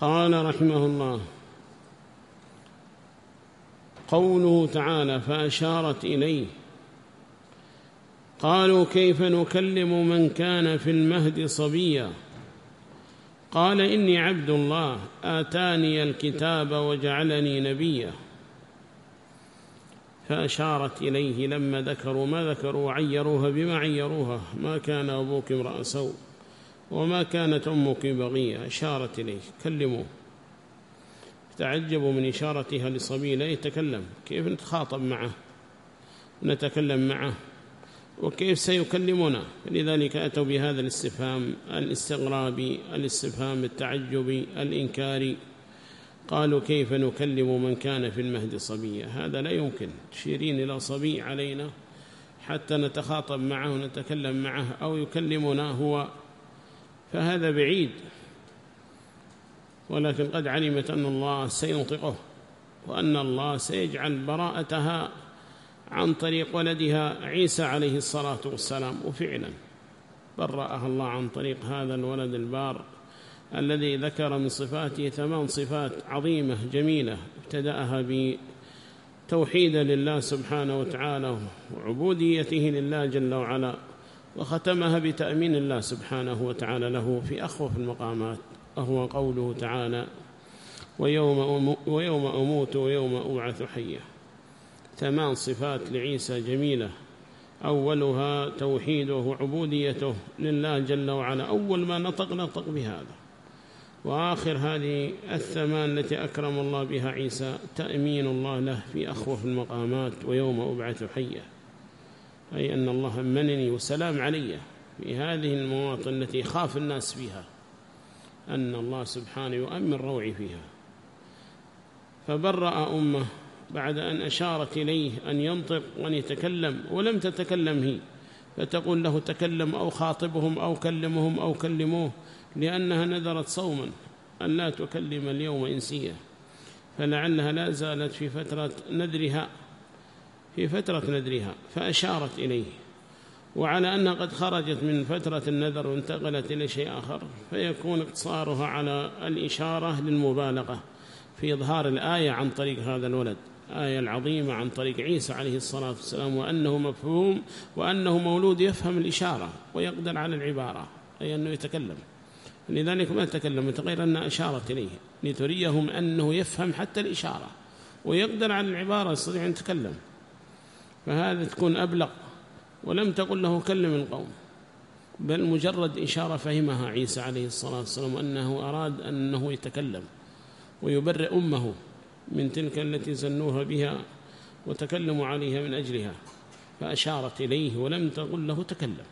قال رحمه الله قوله تعالى فأشارت إليه قالوا كيف نكلم من كان في المهد صبيا قال إني عبد الله آتاني الكتاب وجعلني نبيا فأشارت إليه لما ذكروا ما ذكروا وعيروها بما عيروها ما كان أبوك امرأ سوء وما كانت أمك بغية أشارت إليه. كلموه. تعجبوا من إشارتها لصبي لا يتكلم. كيف نتخاطب معه؟ نتكلم معه. وكيف سيكلمنا؟ لذلك أتوا بهذا الاستفهام الاستغرابي الاستفهام التعجبي الإنكاري قالوا كيف نكلم من كان في المهد صبيا؟ هذا لا يمكن. تشيرين إلى صبي علينا حتى نتخاطب معه ونتكلم معه أو يكلمنا هو فهذا بعيد. ولكن قد علمت أن الله سينطقه وأن الله سيجعل براءتها عن طريق ولدها عيسى عليه الصلاة والسلام. وفعلا برأها الله عن طريق هذا الولد البار الذي ذكر من صفاته ثمان صفات عظيمة جميلة ابتدأها بتوحيد لله سبحانه وتعالى وعبوديته لله جل وعلا. وختمها بتأمين الله سبحانه وتعالى له في أخوف المقامات وهو قوله تعالى ويوم, ويوم أموت ويوم أبعث حيا. ثمان صفات لعيسى جميلة. أولها توحيده وعبوديته لله جل وعلا. أول ما نطق نطق بهذا. وآخر هذه الثمان التي أكرم الله بها عيسى تأمين الله له في أخوف المقامات ويوم أبعث حيا. أي أن الله منني وسلام علي في هذه المواطن التي خاف الناس فيها أن الله سبحانه يؤمن روعي فيها. فبرأ أمه بعد أن أشارت إليه أن ينطق وأن يتكلم ولم تتكلم هي فتقول له تكلم أو خاطبهم أو كلمهم أو كلموه لأنها نذرت صوما أن لا تكلم اليوم إنسية. فلعلها لا زالت في فترة نذرها. في فترة نذرها فأشارت إليه. وعلى أنها قد خرجت من فترة النذر وانتقلت إلى شيء آخر فيكون اقتصارها على الإشارة للمبالغة في إظهار الآية عن طريق هذا الولد آية العظيمة عن طريق عيسى عليه الصلاة والسلام وأنه مفهوم وأنه مولود يفهم الإشارة ويقدر على العبارة أي أنه يتكلم. لذلك ما تكلم غير أنها أشارت إليه لتريهم أنه يفهم حتى الإشارة ويقدر على العبارة يستطيع أن يتكلم. فهذا تكون أبلغ ولم تقل له كلم القوم بل مجرد إشارة فهمها عيسى عليه الصلاة والسلام أنه أراد أنه يتكلم ويبرئ أمه من تلك التي زنوها بها وتكلموا عليها من أجلها فأشارت إليه ولم تقل له تكلم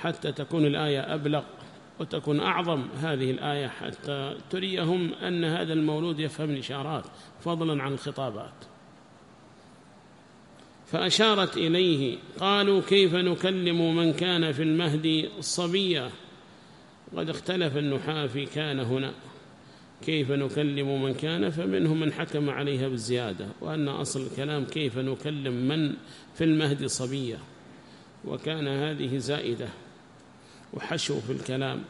حتى تكون الآية أبلغ وتكون أعظم هذه الآية حتى تريهم أن هذا المولود يفهم الإشارات فضلا عن الخطابات. فأشارت إليه قالوا كيف نكلم من كان في المهدي صبيا؟ قد اختلف النحاة في كان هنا. كيف نكلم من كان؟ فمنهم من حكم عليها بالزيادة وأن أصل الكلام كيف نكلم من في المهد صبية وكان هذه زائدة وحشو في الكلام.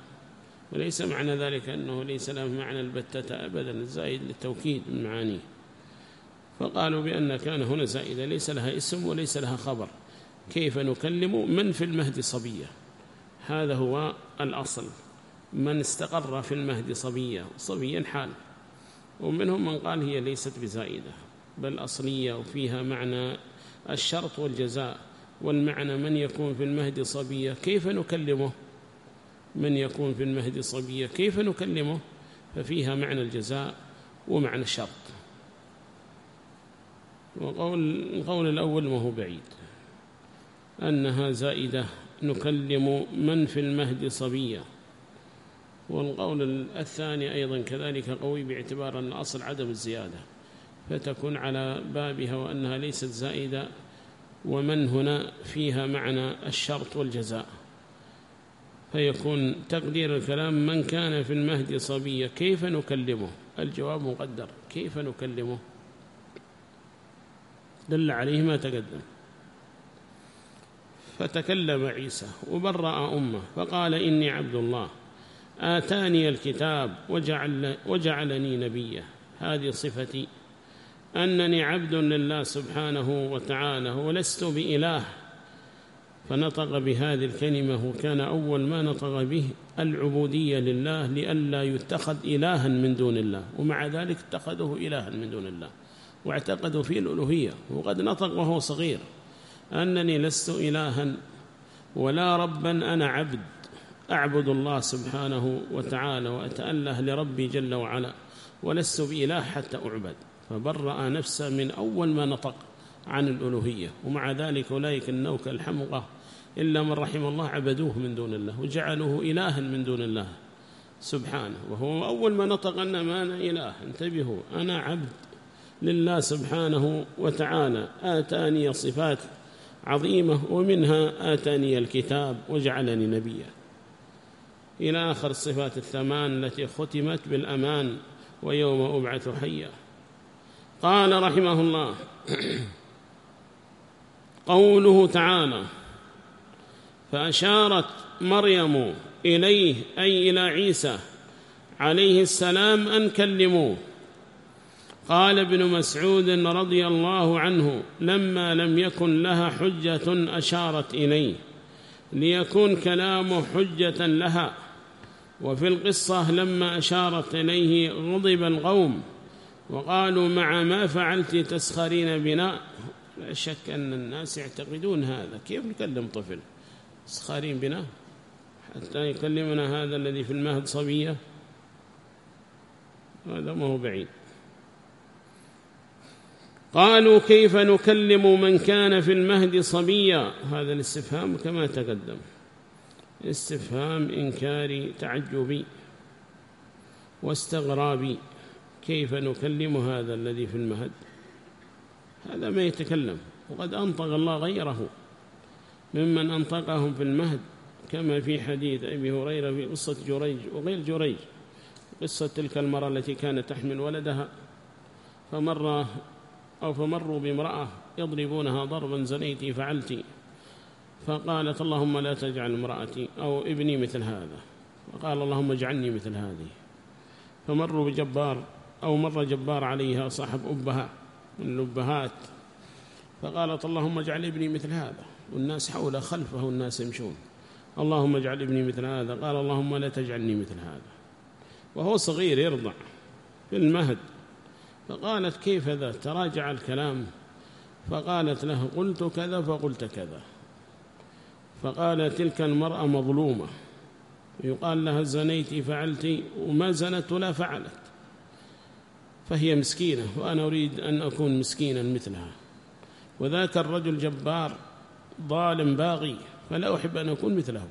وليس معنى ذلك أنه ليس له معنى البتة أبدا الزائد للتوكيد من معانيه. فقالوا بأن كان هنا زائدة ليس لها اسم وليس لها خبر. كيف نكلم من في المهد صبية؟ هذا هو الأصل. من استقر في المهد صبية صبيا حال. ومنهم من قال هي ليست بزائدة بل أصلية وفيها معنى الشرط والجزاء. والمعنى من يكون في المهد صبية كيف نكلمه؟ من يكون في المهد صبية كيف نكلمه؟ ففيها معنى الجزاء ومعنى الشرط. وقول القول الأول ما هو بعيد. أنها زائدة نكلم من في المهد صبية والقول الثاني أيضا كذلك قوي باعتبار أن أصل عدم الزيادة. فتكون على بابها وأنها ليست زائدة ومن هنا فيها معنى الشرط والجزاء. فيكون تقدير الكلام من كان في المهد صبية كيف نكلمه؟ الجواب مقدر. كيف نكلمه؟ دل عليه ما تقدم. فتكلم عيسى وبرأ أمه فقال إني عبد الله آتاني الكتاب وجعل وجعلني نبيا. هذه صفتي أنني عبد لله سبحانه وتعالى ولست بإله. فنطق بهذه الكلمة وكان أول ما نطق به العبودية لله لئلا يتخذ إلها من دون الله ومع ذلك اتخذه إلها من دون الله. واعتقدوا فيه الألوهية وقد نطق وهو صغير أنني لست إلها ولا ربا أنا عبد أعبد الله سبحانه وتعالى وأتأله لربي جل وعلا ولست بإله حتى أعبد. فبرأ نفسه من أول ما نطق عن الألوهية ومع ذلك أولئك النوك الحمقى إلا من رحم الله عبدوه من دون الله وجعلوه إلها من دون الله سبحانه. وهو أول ما نطق أن ما أنا إله انتبهوا أنا عبد لله سبحانه وتعالى آتاني صفات عظيمة ومنها آتاني الكتاب وجعلني نبيا. إلى آخر الصفات الثمان التي ختمت بالأمان ويوم أبعث حيا. قال رحمه الله قوله تعالى فأشارت مريم إليه أي إلى عيسى عليه السلام أن كلموه. قال ابن مسعود رضي الله عنه لما لم يكن لها حجة أشارت إليه ليكون كلامه حجة لها. وفي القصة لما أشارت إليه غضب القوم وقالوا مع ما فعلت تسخرين بنا. لا شك أن الناس يعتقدون هذا. كيف نكلم طفل تسخرين بنا؟ حتى يكلمنا هذا الذي في المهد صبية؟ هذا ما هو بعيد. قالوا كيف نكلم من كان في المهد صبيا؟ هذا الاستفهام كما تقدم. استفهام إنكاري تعجبي واستغرابي. كيف نكلم هذا الذي في المهد؟ هذا ما يتكلم. وقد أنطق الله غيره. ممن أنطقهم في المهد كما في حديث أبي هريرة في قصة جريج وغير جريج. قصة تلك المرأة التي كانت تحمل ولدها فمر أو فمروا بامرأة يضربونها ضربا زنيتي فعلتي. فقالت اللهم لا تجعل امرأتي أو ابني مثل هذا. وقال اللهم اجعلني مثل هذه. فمروا بجبار أو مر جبار عليها صاحب أبها من الأبهات. فقالت اللهم اجعل ابني مثل هذا. والناس حوله خلفه والناس يمشون. اللهم اجعل ابني مثل هذا. قال اللهم لا تجعلني مثل هذا. وهو صغير يرضع في المهد. فقالت كيف ذا؟ تراجع الكلام. فقالت له قلت كذا فقلت كذا. فقال تلك المرأة مظلومة. يقال لها زنيت فعلت وما زنت ولا فعلت. فهي مسكينة وأنا أريد أن أكون مسكينا مثلها. وذاك الرجل جبار ظالم باغي فلا أحب أن أكون مثله.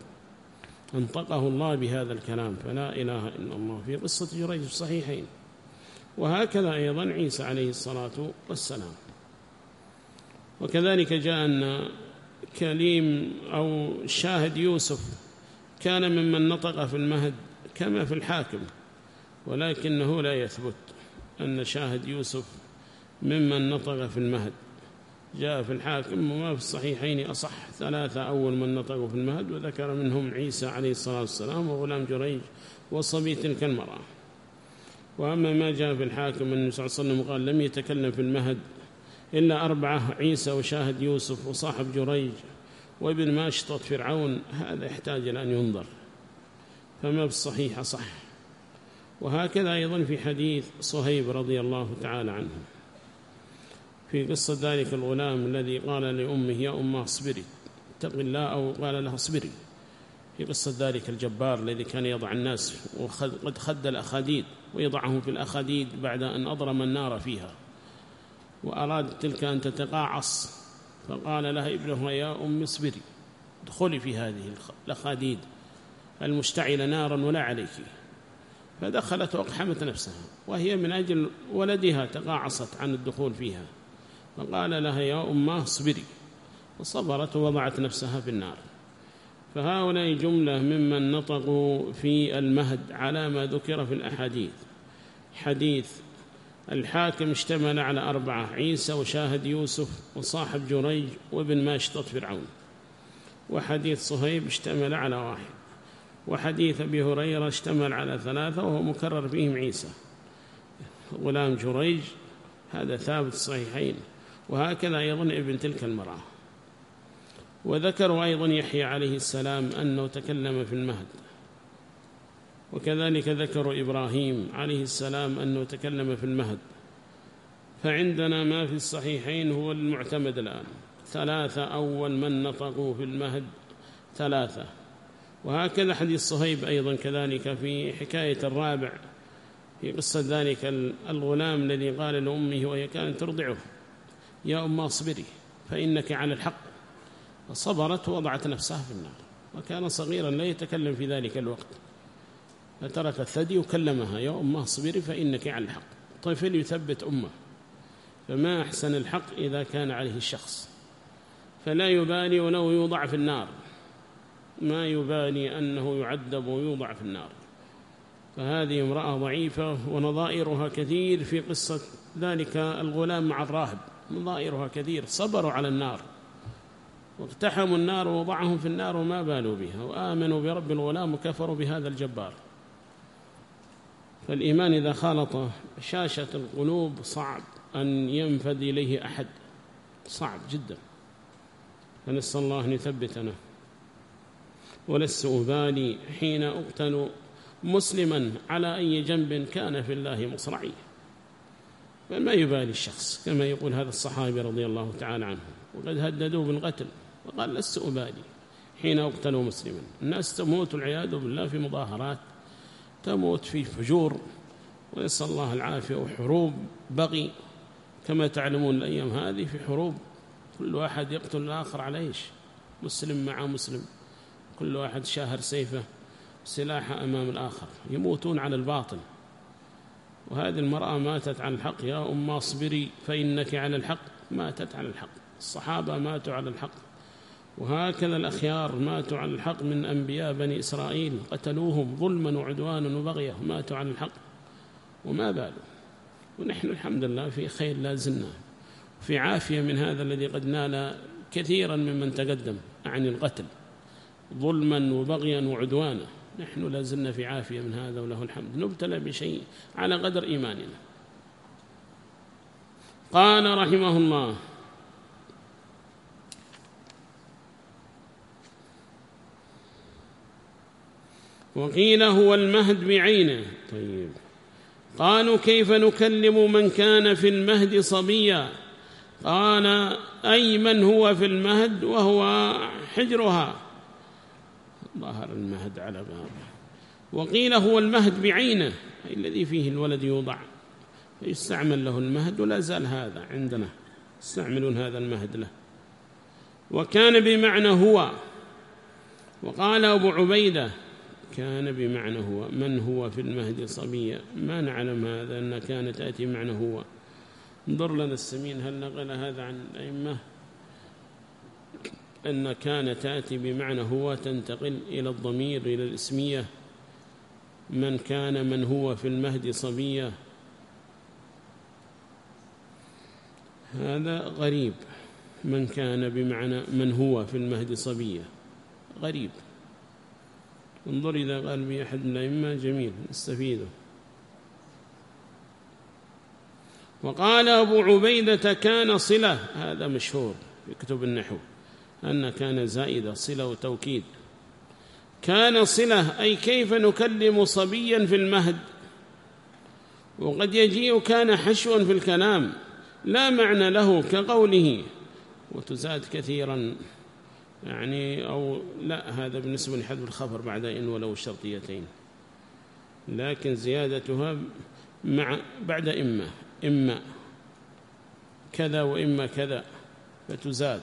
أنطقه الله بهذا الكلام. فلا إله إلا الله. في قصة جريج الصحيحين. وهكذا أيضا عيسى عليه الصلاة والسلام. وكذلك جاء أن كليم أو شاهد يوسف كان ممن نطق في المهد كما في الحاكم ولكنه لا يثبت أن شاهد يوسف ممن نطق في المهد. جاء في الحاكم وما في الصحيحين أصح ثلاثة أول من نطقوا في المهد وذكر منهم عيسى عليه الصلاة والسلام وغلام جريج وصبي تلك المرأة. وأما ما جاء في الحاكم أن النبي صلى الله عليه وسلم قال لم يتكلم في المهد إلا أربعة عيسى وشاهد يوسف وصاحب جريج وابن ماشطة فرعون هذا يحتاج إلى أن ينظر. فما بالصحيح صح. وهكذا أيضا في حديث صهيب رضي الله تعالى عنه. في قصة ذلك الغلام الذي قال لأمه يا أمة اصبري اتق الله. أو قال لها اصبري. في قصة ذلك الجبار الذي كان يضع الناس وقد خد الأخاديد. ويضعهم في الأخاديد بعد أن أضرم النار فيها. وأراد تلك أن تتقاعص. فقال لها ابنها يا أم اصبري ادخلي في هذه الأخاديد المشتعلة نارا ولا عليك. فدخلت وأقحمت نفسها وهي من أجل ولدها تقاعصت عن الدخول فيها. فقال لها يا أمة اصبري. فصبرت ووضعت نفسها في النار. فهؤلاء جملة ممن نطقوا في المهد على ما ذكر في الأحاديث. حديث الحاكم اشتمل على أربعة عيسى وشاهد يوسف وصاحب جريج وابن ماشطة فرعون. وحديث صهيب اشتمل على واحد. وحديث أبي هريرة اشتمل على ثلاثة وهو مكرر فيهم عيسى. غلام جريج هذا ثابت الصحيحين وهكذا أيضا ابن تلك المرأة. وذكروا أيضا يحيى عليه السلام أنه تكلم في المهد. وكذلك ذكروا إبراهيم عليه السلام أنه تكلم في المهد. فعندنا ما في الصحيحين هو المعتمد الآن. ثلاثة أول من نطقوا في المهد ثلاثة. وهكذا حديث صهيب أيضا كذلك في حكاية الرابع في قصة ذلك الغلام الذي قال لأمه وهي كانت ترضعه. يا أم اصبري فإنك على الحق. فصبرت ووضعت نفسها في النار. وكان صغيرا لا يتكلم في ذلك الوقت. فترك الثدي وكلمها يا أم اصبري فإنك على الحق. طفل يثبت أمه. فما أحسن الحق إذا كان عليه الشخص. فلا يبالي ولو يوضع في النار. ما يبالي أنه يعذب ويوضع في النار. فهذه امرأة ضعيفة ونظائرها كثير في قصة ذلك الغلام مع الراهب. نظائرها كثير. صبروا على النار. واقتحموا النار ووضعهم في النار وما بالوا بها وآمنوا برب الغلام وكفروا بهذا الجبار. فالإيمان إذا خالط شاشة القلوب صعب أن ينفذ إليه أحد. صعب جدا. فنسأل الله أن يثبتنا. ولست أبالي حين أقتل مسلما على أي جنب كان في الله مصرعي. فما يبالي الشخص كما يقول هذا الصحابي رضي الله تعالى عنه. وقد هددوه بالقتل. وقال لست أبالي. حين أقتل مسلما. الناس تموت والعياذ بالله في مظاهرات تموت في فجور ونسأل الله العافية وحروب بغي. كما تعلمون الأيام هذه في حروب كل واحد يقتل الآخر على إيش؟ مسلم مع مسلم. كل واحد شاهر سيفه سلاحه أمام الآخر. يموتون على الباطل. وهذه المرأة ماتت على الحق. يا أم اصبري فإنك على الحق. ماتت على الحق. الصحابة ماتوا على الحق. وهكذا الأخيار ماتوا على الحق من أنبياء بني إسرائيل قتلوهم ظلما وعدوانا وبغية ماتوا على الحق. وما بالوا ونحن الحمد لله في خير لا زلنا. في عافية من هذا الذي قد نال كثيرا ممن تقدم عن القتل ظلما وبغيا وعدوانا. نحن لا زلنا في عافية من هذا وله الحمد. نبتلى بشيء على قدر إيماننا. قال رحمه الله وقيل هو المهد بعينه. طيب. قالوا كيف نكلم من كان في المهد صبيا؟ قال أي من هو في المهد وهو حجرها. ظهر المهد على بابه وقيل هو المهد بعينه أي الذي فيه الولد يوضع. فيستعمل له المهد ولا زال هذا عندنا. يستعملون هذا المهد له. وكان بمعنى هو. وقال أبو عبيدة كان بمعنى هو. من هو في المهد صبيا ما نعلم هذا أن كانت تأتي معنى هو. انظر لنا السمين هل نقل هذا عن الأئمة؟ أن كان تأتي بمعنى هو تنتقل إلى الضمير إلى الإسمية. من كان من هو في المهد صبيا هذا غريب. من كان بمعنى من هو في المهد صبيا غريب. انظر إذا قال بي أحد الأئمة جميل نستفيده. وقال أبو عبيدة كان صلة هذا مشهور في كتب النحو أن كان زائدة صلة وتوكيد. كان صلة أي كيف نكلم صبيا في المهد؟ وقد يجيء كان حشوا في الكلام لا معنى له كقوله وتزاد كثيرا. يعني أو لا هذا بالنسبة لحذف الخبر بعد إن ولو الشرطيتين لكن زيادتها مع بعد إما إما كذا وإما كذا فتزاد.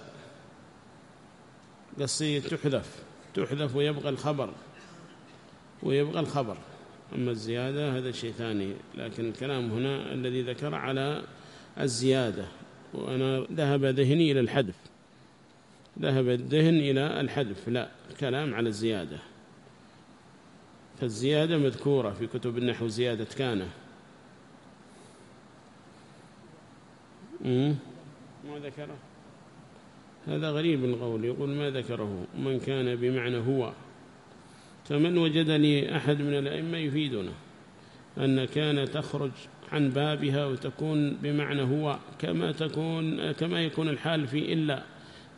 قصية تحذف تحذف ويبقى الخبر ويبقى الخبر. أما الزيادة هذا شيء ثاني. لكن الكلام هنا الذي ذكر على الزيادة وأنا ذهب ذهني إلى الحذف. ذهب الذهن إلى الحذف لا الكلام على الزيادة. فالزيادة مذكورة في كتب النحو زيادة كان. ما ذكره؟ هذا غريب القول يقول ما ذكره من كان بمعنى هو. فمن وجد لي أحد من الأئمة يفيدنا أن كان تخرج عن بابها وتكون بمعنى هو كما تكون كما يكون الحال في إلا.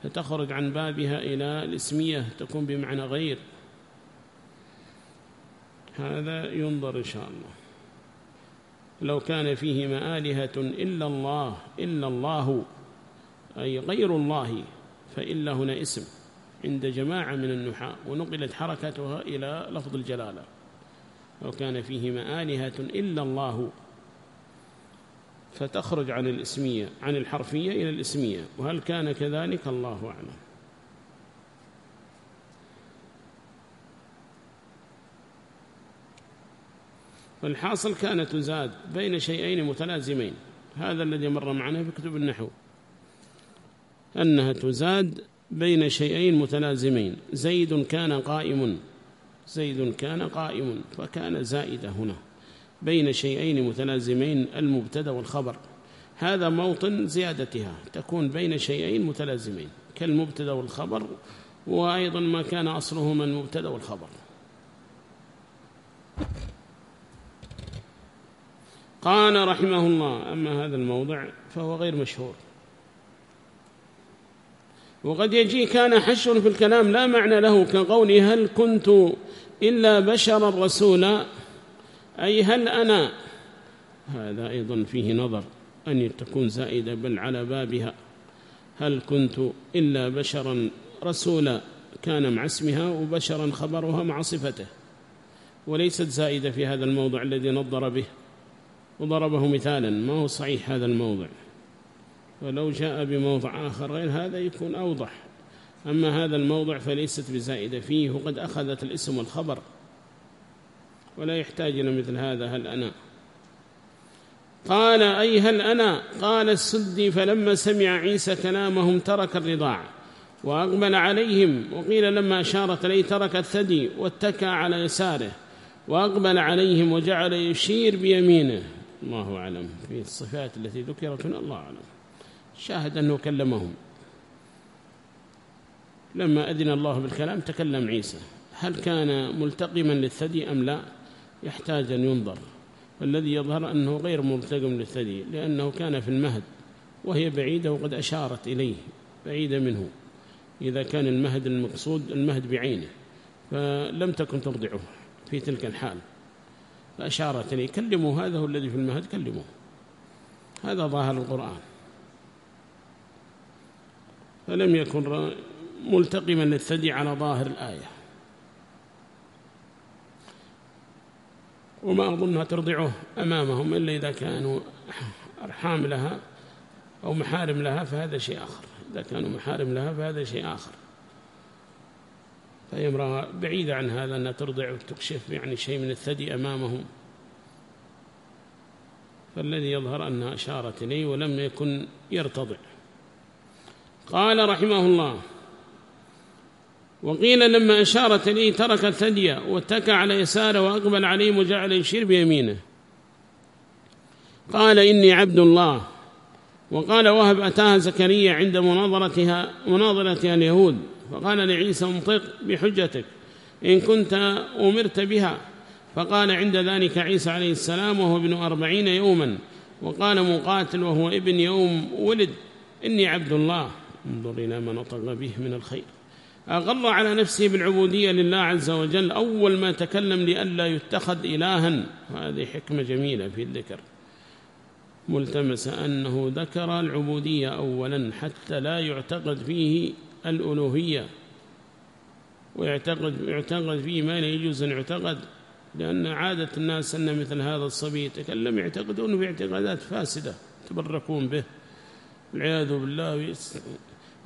فتخرج عن بابها إلى الاسمية تكون بمعنى غير. هذا ينظر إن شاء الله. لو كان فيهما آلهة إلا الله إلا الله أي غير الله فإلا هنا اسم عند جماعة من النحاة ونقلت حركتها إلى لفظ الجلالة. لو كان فيهما آلهة إلا الله فتخرج عن الاسمية عن الحرفية إلى الاسمية. وهل كان كذلك؟ الله أعلم. فالحاصل كانت تزاد بين شيئين متلازمين. هذا الذي مر معنا في كتب النحو. أنها تزاد بين شيئين متلازمين. زيد كان قائم. زيد كان قائم. فكان زائدة هنا. بين شيئين متلازمين المبتدأ والخبر. هذا موطن زيادتها تكون بين شيئين متلازمين كالمبتدأ والخبر وأيضا ما كان أصلهما المبتدأ والخبر. قال رحمه الله أما هذا الموضع فهو غير مشهور. وقد يجي كان حشر في الكلام لا معنى له كقول هل كنت إلا بشرا رسولا. أي هل أنا؟ هذا أيضا فيه نظر أن تكون زائدة بل على بابها. هل كنت إلا بشرا رسولا كان مع اسمها وبشرا خبرها مع صفته؟ وليست زائدة في هذا الموضع الذي نظر به. وضربه مثالا ما هو صحيح هذا الموضع؟ ولو جاء بموضع آخر غير هذا يكون أوضح. أما هذا الموضع فليست بزائدة فيه وقد أخذت الاسم والخبر. ولا يحتاج إلى مثل هذا هل أنا؟ قال أي هل أنا؟ قال السدي فلما سمع عيسى كلامهم ترك الرضاع وأقبل عليهم وقيل لما أشارت إليه ترك الثدي واتكى على يساره وأقبل عليهم وجعل يشير بيمينه. الله أعلم. في الصفات التي ذكرت هنا الله أعلم. شاهد أنه كلمهم. لما أذن الله بالكلام تكلم عيسى. هل كان ملتقما للثدي أم لا؟ يحتاج أن ينظر. والذي يظهر أنه غير ملتقم للثدي لأنه كان في المهد وهي بعيدة وقد أشارت إليه بعيدة منه. إذا كان المهد المقصود المهد بعينه فلم تكن ترضعه في تلك الحال. فأشارت إليه كلموا هذا هو الذي في المهد كلموه. هذا ظاهر القرآن. فلم يكن ملتقما للثدي على ظاهر الآية. وما أظنها ترضعه أمامهم إلا إذا كانوا أرحام لها أو محارم لها فهذا شيء آخر. إذا كانوا محارم لها فهذا شيء آخر. فهي امرأة بعيدة عن هذا أنها ترضع وتكشف يعني شيء من الثدي أمامهم. فالذي يظهر أنها أشارت إليه ولم يكن يرتضع. قال رحمه الله وقيل لما أشارت إليه ترك الثدي واتكى على يساره وأقبل عليه وجعل يشير بيمينه قال إني عبد الله. وقال وهب أتاها زكريا عند مناظرتها مناظرتها اليهود. فقال لعيسى انطق بحجتك. إن كنت أمرت بها. فقال عند ذلك عيسى عليه السلام وهو ابن أربعين يوما. وقال مقاتل وهو ابن يوم ولد. إني عبد الله. انظر إلى ما نطق به من الخير. أغر على نفسه بالعبودية لله عز وجل. أول ما تكلم لئلا يتخذ إلها. وهذه حكمة جميلة في الذكر. ملتمس أنه ذكر العبودية أولا حتى لا يعتقد فيه الألوهية. ويعتقد يعتقد فيه ما لا يجوز أن يعتقد لأن عادة الناس أن مثل هذا الصبي يتكلم يعتقدون باعتقادات فاسدة تبركون به والعياذ بالله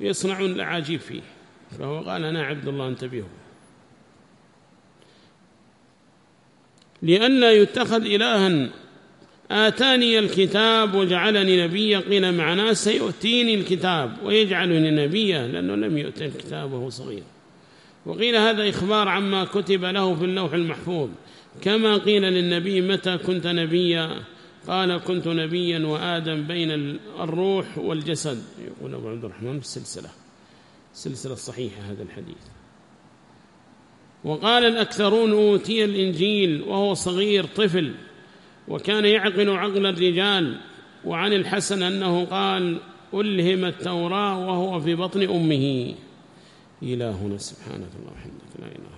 ويصنعون الأعاجيب فيه. فهو قال أنا عبد الله انتبهوا لئلا يتخذ إلها آتاني الكتاب وجعلني نبيا قيل معنا سيؤتيني الكتاب ويجعلني نبيا لأنه لم يؤت الكتاب وهو صغير. وقيل هذا إخبار عما كتب له في اللوح المحفوظ. كما قيل للنبي متى كنت نبيا؟ قال كنت نبيا وآدم بين الروح والجسد. يقول أبو عبد الرحمن في السلسلة. السلسلة الصحيحة هذا الحديث. وقال الأكثرون أوتي الإنجيل وهو صغير طفل وكان يعقل عقل الرجال وعن الحسن أنه قال ألهم التوراة وهو في بطن أمه. إلهنا سبحانك الله وحمدك لا إله